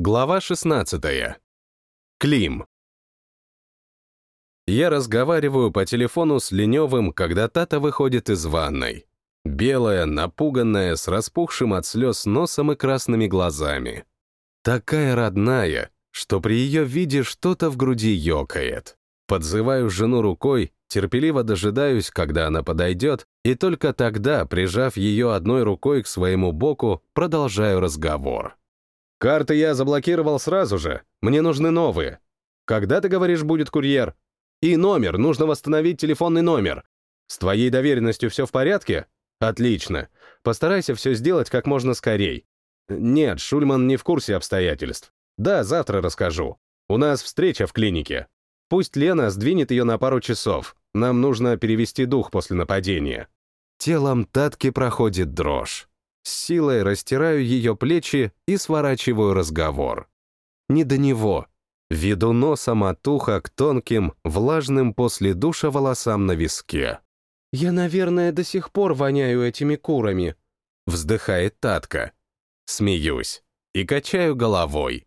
Глава 16. Клим. Я разговариваю по телефону с Леневым, когда Тата выходит из ванной. Белая, напуганная, с распухшим от слез носом и красными глазами. Такая родная, что при ее виде что-то в груди ёкает. Подзываю жену рукой, терпеливо дожидаюсь, когда она подойдет, и только тогда, прижав ее одной рукой к своему боку, продолжаю разговор. «Карты я заблокировал сразу же, мне нужны новые. Когда, ты говоришь, будет курьер? И номер, нужно восстановить телефонный номер. С твоей доверенностью все в порядке? Отлично. Постарайся все сделать как можно скорей. Нет, Шульман не в курсе обстоятельств. Да, завтра расскажу. У нас встреча в клинике. Пусть Лена сдвинет ее на пару часов. Нам нужно перевести дух после нападения. Телом Татки проходит дрожь. С силой растираю ее плечи и сворачиваю разговор. Не до него. Веду носом от уха к тонким, влажным после душа волосам на виске. «Я, наверное, до сих пор воняю этими курами», — вздыхает Татка. Смеюсь и качаю головой.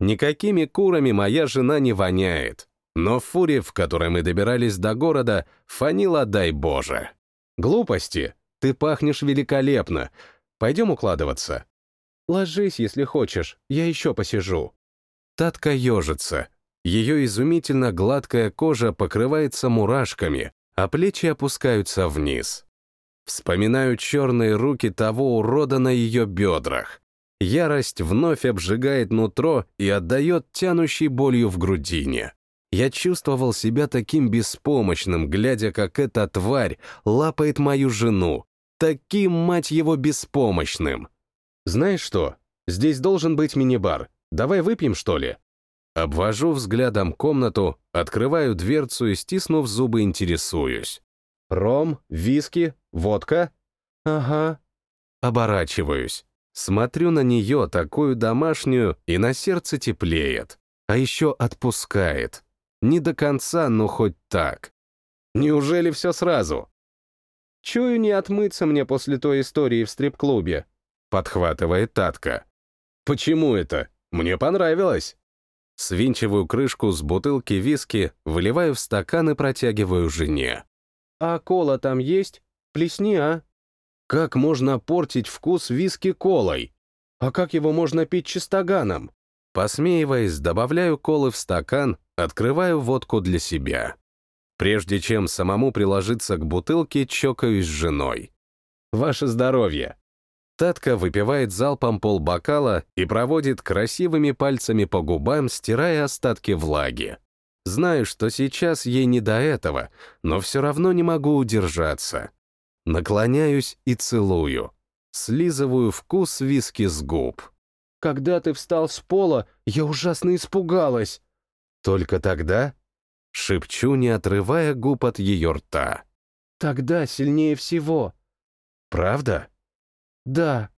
Никакими курами моя жена не воняет, но в фуре, в которой мы добирались до города, фанила дай боже. Глупости. Ты пахнешь великолепно. Пойдем укладываться. «Ложись, если хочешь, я еще посижу». Татка ежится. Ее изумительно гладкая кожа покрывается мурашками, а плечи опускаются вниз. Вспоминаю черные руки того урода на ее бедрах. Ярость вновь обжигает нутро и отдает тянущей болью в грудине. Я чувствовал себя таким беспомощным, глядя, как эта тварь лапает мою жену. Таким, мать его, беспомощным. Знаешь что? Здесь должен быть мини-бар. Давай выпьем, что ли? Обвожу взглядом комнату, открываю дверцу и, стиснув зубы, интересуюсь. Ром, виски, водка? Ага. Оборачиваюсь. Смотрю на нее, такую домашнюю, и на сердце теплеет. А еще отпускает. Не до конца, но хоть так. Неужели все сразу? Чую, не отмыться мне после той истории в стрип-клубе. Подхватывает Татка. Почему это? Мне понравилось. Свинчиваю крышку с бутылки виски, выливаю в стакан и протягиваю жене. «А кола там есть? Плесни, а?» Как можно портить вкус виски колой? А как его можно пить чистоганом? Посмеиваясь, добавляю колы в стакан, открываю водку для себя. Прежде чем самому приложиться к бутылке, чокаюсь с женой. «Ваше здоровье!» Татка выпивает залпом полбокала и проводит красивыми пальцами по губам, стирая остатки влаги. Знаю, что сейчас ей не до этого, но все равно не могу удержаться. Наклоняюсь и целую. Слизываю вкус виски с губ. «Когда ты встал с пола, я ужасно испугалась». «Только тогда?» Шепчу, не отрывая губ от ее рта. «Тогда сильнее всего». «Правда?» «Да».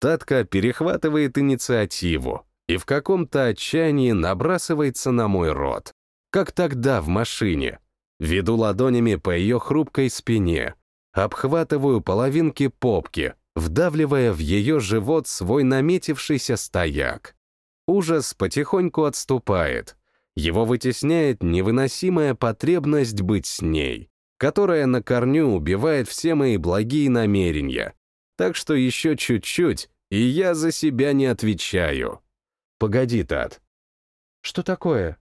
Татка перехватывает инициативу и в каком-то отчаянии набрасывается на мой рот. Как тогда в машине. Веду ладонями по ее хрупкой спине, обхватываю половинки попки, вдавливая в ее живот свой наметившийся стояк. Ужас потихоньку отступает. Его вытесняет невыносимая потребность быть с ней, которая на корню убивает все мои благие намерения. Так что еще чуть-чуть, и я за себя не отвечаю. Погоди, Тат. Что такое?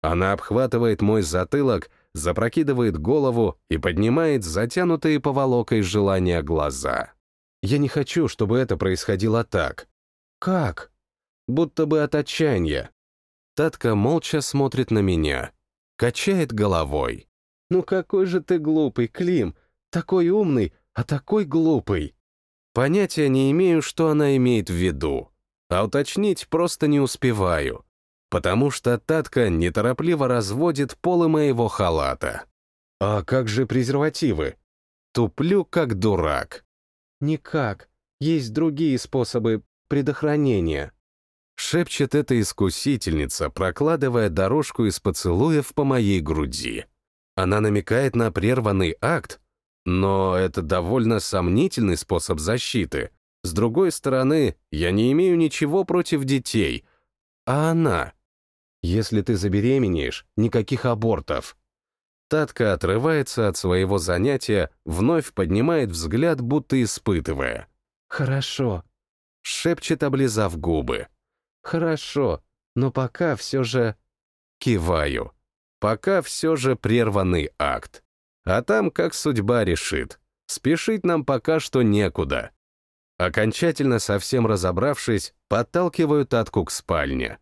Она обхватывает мой затылок, запрокидывает голову и поднимает затянутые поволокой желания глаза. Я не хочу, чтобы это происходило так. Как? Будто бы от отчаяния. Татка молча смотрит на меня, качает головой. «Ну какой же ты глупый, Клим! Такой умный, а такой глупый!» Понятия не имею, что она имеет в виду, а уточнить просто не успеваю, потому что Татка неторопливо разводит полы моего халата. А как же презервативы? Туплю, как дурак. Никак. Есть другие способы предохранения. Шепчет эта искусительница, прокладывая дорожку из поцелуев по моей груди. Она намекает на прерванный акт, но это довольно сомнительный способ защиты. С другой стороны, я не имею ничего против детей, а она? Если ты забеременеешь, никаких абортов. Татка отрывается от своего занятия, вновь поднимает взгляд, будто испытывая. «Хорошо», — шепчет, облизав губы. «Хорошо, но пока все же...» Киваю. Пока все же прерванный акт. А там как судьба решит. Спешить нам пока что некуда. Окончательно совсем разобравшись, подталкиваю Татку к спальне.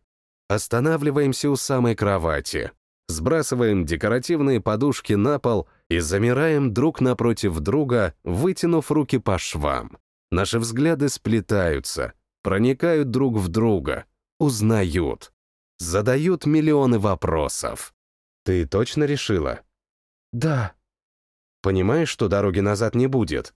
Останавливаемся у самой кровати, сбрасываем декоративные подушки на пол и замираем друг напротив друга, вытянув руки по швам. Наши взгляды сплетаются, проникают друг в друга, узнают, задают миллионы вопросов. «Ты точно решила?» «Да». «Понимаешь, что дороги назад не будет?»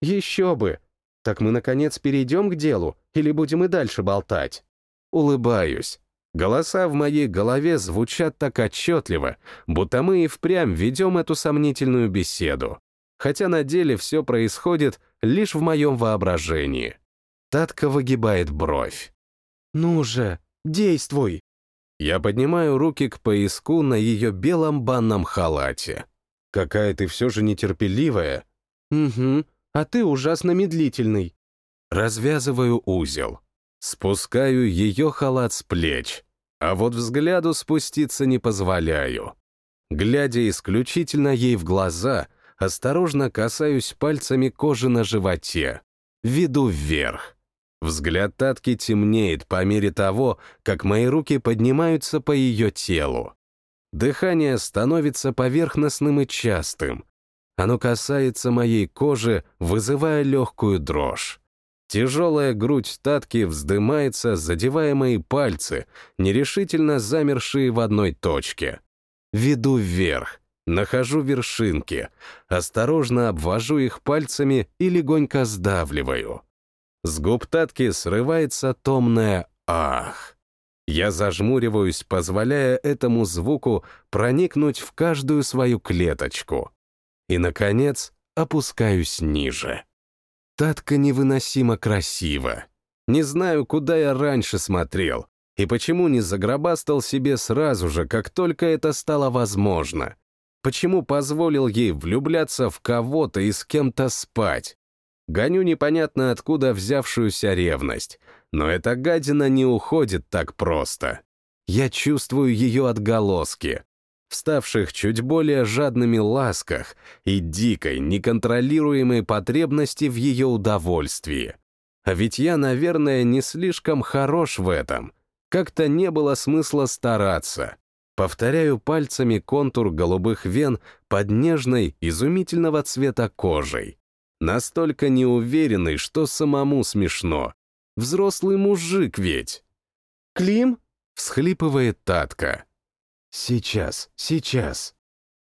«Еще бы! Так мы, наконец, перейдем к делу или будем и дальше болтать?» Улыбаюсь. Голоса в моей голове звучат так отчетливо, будто мы и впрямь ведем эту сомнительную беседу. Хотя на деле все происходит лишь в моем воображении. Татка выгибает бровь. «Ну же, действуй!» Я поднимаю руки к пояску на ее белом банном халате. «Какая ты все же нетерпеливая!» «Угу, а ты ужасно медлительный». Развязываю узел. Спускаю ее халат с плеч, а вот взгляду спуститься не позволяю. Глядя исключительно ей в глаза, осторожно касаюсь пальцами кожи на животе. Веду вверх. Взгляд Татки темнеет по мере того, как мои руки поднимаются по ее телу. Дыхание становится поверхностным и частым. Оно касается моей кожи, вызывая легкую дрожь. Тяжелая грудь Татки вздымается, задевая мои пальцы, нерешительно замершие в одной точке. Веду вверх, нахожу вершинки, осторожно обвожу их пальцами и легонько сдавливаю. С губ Татки срывается томное «ах». Я зажмуриваюсь, позволяя этому звуку проникнуть в каждую свою клеточку. И, наконец, опускаюсь ниже. Татка невыносимо красива. Не знаю, куда я раньше смотрел, и почему не загробастал себе сразу же, как только это стало возможно. Почему позволил ей влюбляться в кого-то и с кем-то спать. Гоню непонятно откуда взявшуюся ревность, но эта гадина не уходит так просто. Я чувствую ее отголоски, вставших чуть более жадными ласках и дикой, неконтролируемой потребности в ее удовольствии. А ведь я, наверное, не слишком хорош в этом. Как-то не было смысла стараться. Повторяю пальцами контур голубых вен под нежной, изумительного цвета кожей. Настолько неуверенный, что самому смешно. Взрослый мужик ведь. «Клим?» — всхлипывает Татка. Сейчас, сейчас.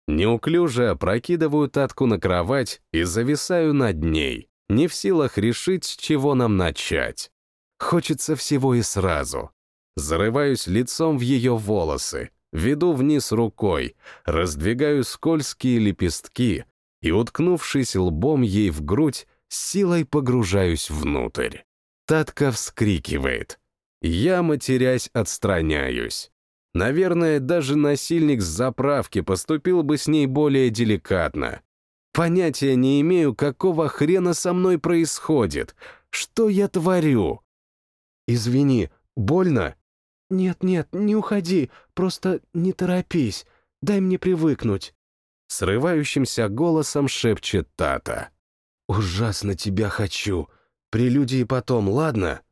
Неуклюже опрокидываю татку на кровать и зависаю над ней, не в силах решить, с чего нам начать. Хочется всего и сразу. Зарываюсь лицом в ее волосы, веду вниз рукой, раздвигаю скользкие лепестки и, уткнувшись лбом ей в грудь, силой погружаюсь внутрь. Татка вскрикивает. Я, матерясь, отстраняюсь. Наверное, даже насильник с заправки поступил бы с ней более деликатно. Понятия не имею, какого хрена со мной происходит. Что я творю? Извини, больно? Нет-нет, не уходи, просто не торопись, дай мне привыкнуть. Срывающимся голосом шепчет Тата. Ужасно тебя хочу. Прелюдии потом, ладно?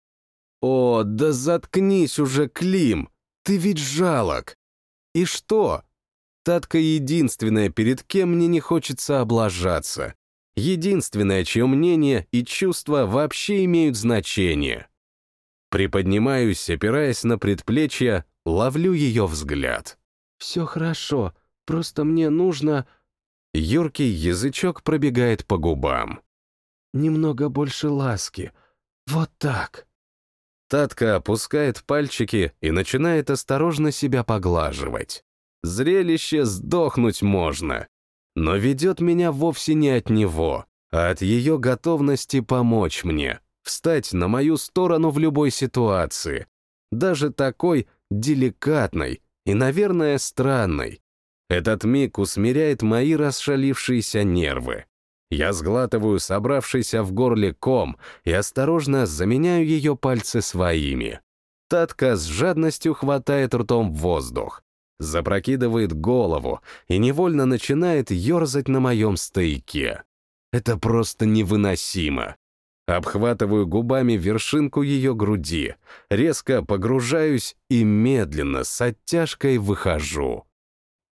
О, да заткнись уже, Клим! Ты ведь жалок. И что? Татка единственная, перед кем мне не хочется облажаться. Единственное, чье мнение и чувства вообще имеют значение. Приподнимаюсь, опираясь на предплечье, ловлю ее взгляд. «Все хорошо, просто мне нужно...» Юркий язычок пробегает по губам. «Немного больше ласки. Вот так». Татка опускает пальчики и начинает осторожно себя поглаживать. Зрелище сдохнуть можно. Но ведет меня вовсе не от него, а от ее готовности помочь мне, встать на мою сторону в любой ситуации. даже такой деликатной и, наверное, странной. Этот миг усмиряет мои расшалившиеся нервы. Я сглатываю собравшийся в горле ком и осторожно заменяю ее пальцы своими. Татка с жадностью хватает ртом воздух, запрокидывает голову и невольно начинает ерзать на моем стояке. Это просто невыносимо. Обхватываю губами вершинку ее груди, резко погружаюсь и медленно, с оттяжкой выхожу.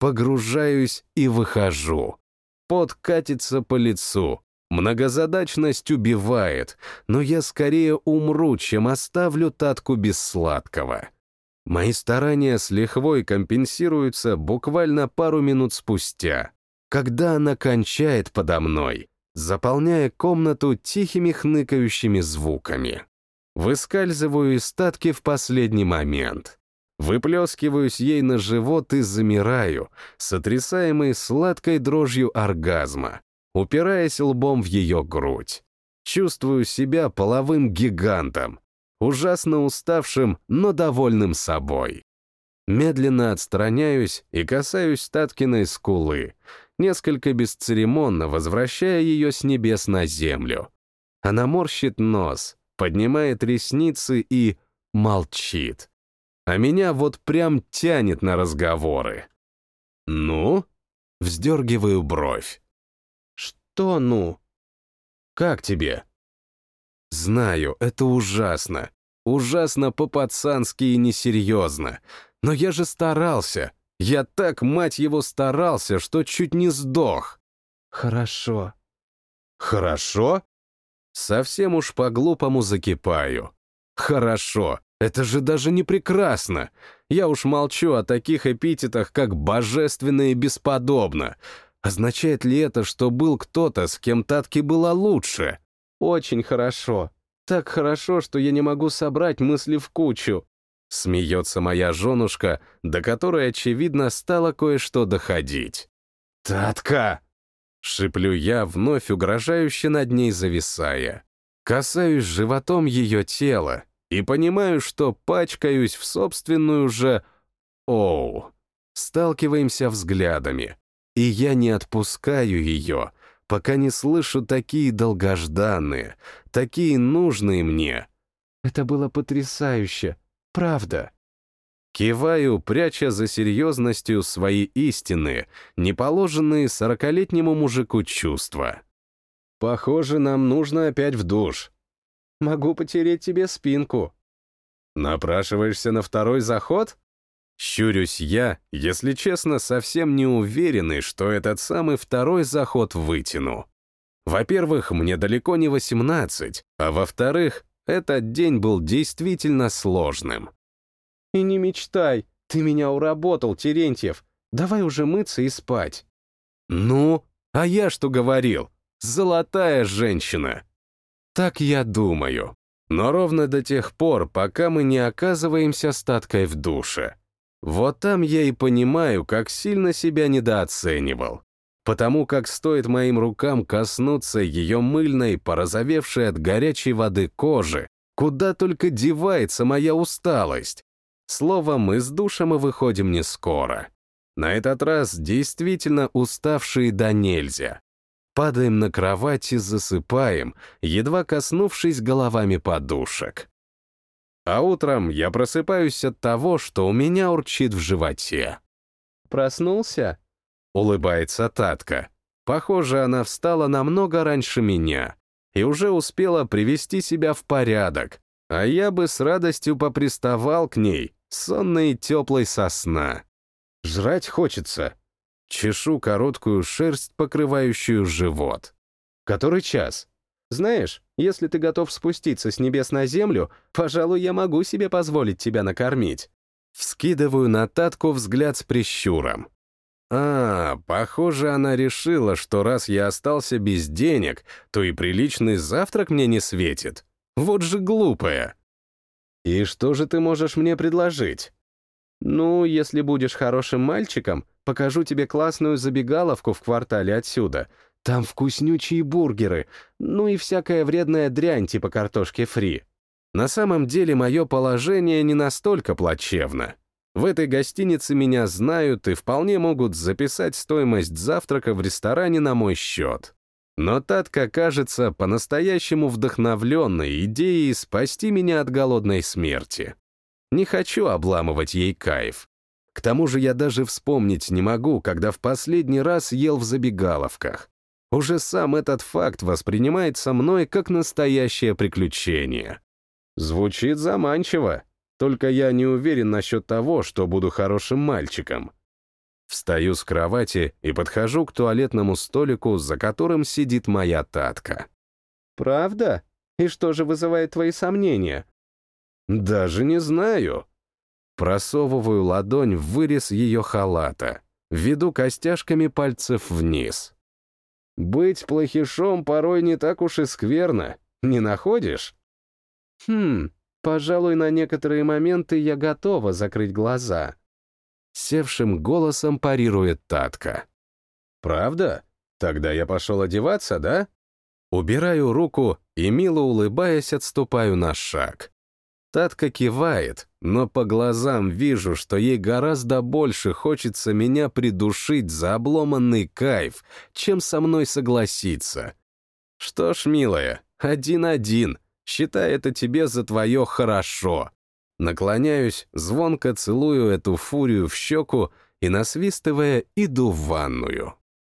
Погружаюсь и выхожу. Пот катится по лицу. Многозадачность убивает, но я скорее умру, чем оставлю Татку без сладкого. Мои старания с лихвой компенсируются буквально пару минут спустя, когда она кончает подо мной, заполняя комнату тихими хныкающими звуками. Выскальзываю из статки в последний момент. Выплескиваюсь ей на живот и замираю, сотрясаемый сладкой дрожью оргазма, упираясь лбом в ее грудь. Чувствую себя половым гигантом, ужасно уставшим, но довольным собой. Медленно отстраняюсь и касаюсь Таткиной скулы, несколько бесцеремонно возвращая ее с небес на землю. Она морщит нос, поднимает ресницы и молчит. А меня вот прям тянет на разговоры. «Ну?» — вздергиваю бровь. «Что «ну»?» «Как тебе?» Знаю, это ужасно. Ужасно по-пацански и несерьезно. Но я же старался. Я так, мать его, старался, что чуть не сдох. Хорошо. Хорошо? Совсем уж по-глупому закипаю. Хорошо. Это же даже не прекрасно. Я уж молчу о таких эпитетах, как «божественно» и «бесподобно». Означает ли это, что был кто-то, с кем Татки было лучше? Очень хорошо. Так хорошо, что я не могу собрать мысли в кучу. Смеется моя женушка, до которой, очевидно, стало кое-что доходить. «Татка!» — шиплю я, вновь угрожающе над ней зависая. Касаюсь животом ее тела и понимаю, что пачкаюсь в собственную же... Оу. Сталкиваемся взглядами, и я не отпускаю ее, пока не слышу такие долгожданные, такие нужные мне. Это было потрясающе, правда. Киваю, пряча за серьезностью свои истинные, неположенные сорокалетнему мужику чувства. Похоже, нам нужно опять в душ. Могу потереть тебе спинку. Напрашиваешься на второй заход? Щурюсь я, если честно, совсем не уверенный, что этот самый второй заход вытяну. Во-первых, мне далеко не 18, а во-вторых, этот день был действительно сложным. И не мечтай, ты меня уработал, Терентьев. Давай уже мыться и спать. Ну, а я что говорил? Золотая женщина. Так я думаю. Но ровно до тех пор, пока мы не оказываемся статкой в душе. Вот там я и понимаю, как сильно себя недооценивал. Потому как стоит моим рукам коснуться ее мыльной, порозовевшей от горячей воды кожи, куда только девается моя усталость. Словом, из душа мы выходим не скоро. На этот раз действительно уставшие до нельзя. Падаем на кровать и засыпаем, едва коснувшись головами подушек. А утром я просыпаюсь от того, что у меня урчит в животе. «Проснулся?» — улыбается Татка. Похоже, она встала намного раньше меня и уже успела привести себя в порядок, а я бы с радостью поприставал к ней, сонной и теплой сосна. Жрать хочется. Чешу короткую шерсть, покрывающую живот. Который час? Знаешь, если ты готов спуститься с небес на землю, пожалуй, я могу себе позволить тебя накормить. Вскидываю на Татку взгляд с прищуром. А, похоже, она решила, что раз я остался без денег, то и приличный завтрак мне не светит. Вот же глупая. И что же ты можешь мне предложить? Ну, если будешь хорошим мальчиком, покажу тебе классную забегаловку в квартале отсюда — там вкуснючие бургеры, ну и всякая вредная дрянь типа картошки фри. На самом деле мое положение не настолько плачевно. В этой гостинице меня знают и вполне могут записать стоимость завтрака в ресторане на мой счет. Но Татка кажется по-настоящему вдохновленной идеей спасти меня от голодной смерти. Не хочу обламывать ей кайф. К тому же я даже вспомнить не могу, когда в последний раз ел в забегаловках. Уже сам этот факт воспринимается мной как настоящее приключение. Звучит заманчиво, только я не уверен насчет того, что буду хорошим мальчиком. Встаю с кровати и подхожу к туалетному столику, за которым сидит моя татка. «Правда? И что же вызывает твои сомнения?» «Даже не знаю». Просовываю ладонь в вырез ее халата, веду костяшками пальцев вниз. «Быть плохишом порой не так уж и скверно, не находишь?» «Хм, пожалуй, на некоторые моменты я готова закрыть глаза». Севшим голосом парирует Татка. «Правда? Тогда я пошел одеваться, да?» Убираю руку и, мило улыбаясь, отступаю на шаг. Татка кивает, но по глазам вижу, что ей гораздо больше хочется меня придушить за обломанный кайф, чем со мной согласиться. Что ж, милая, один-один, считай это тебе за твое хорошо. Наклоняюсь, звонко целую эту фурию в щеку и, насвистывая, иду в ванную.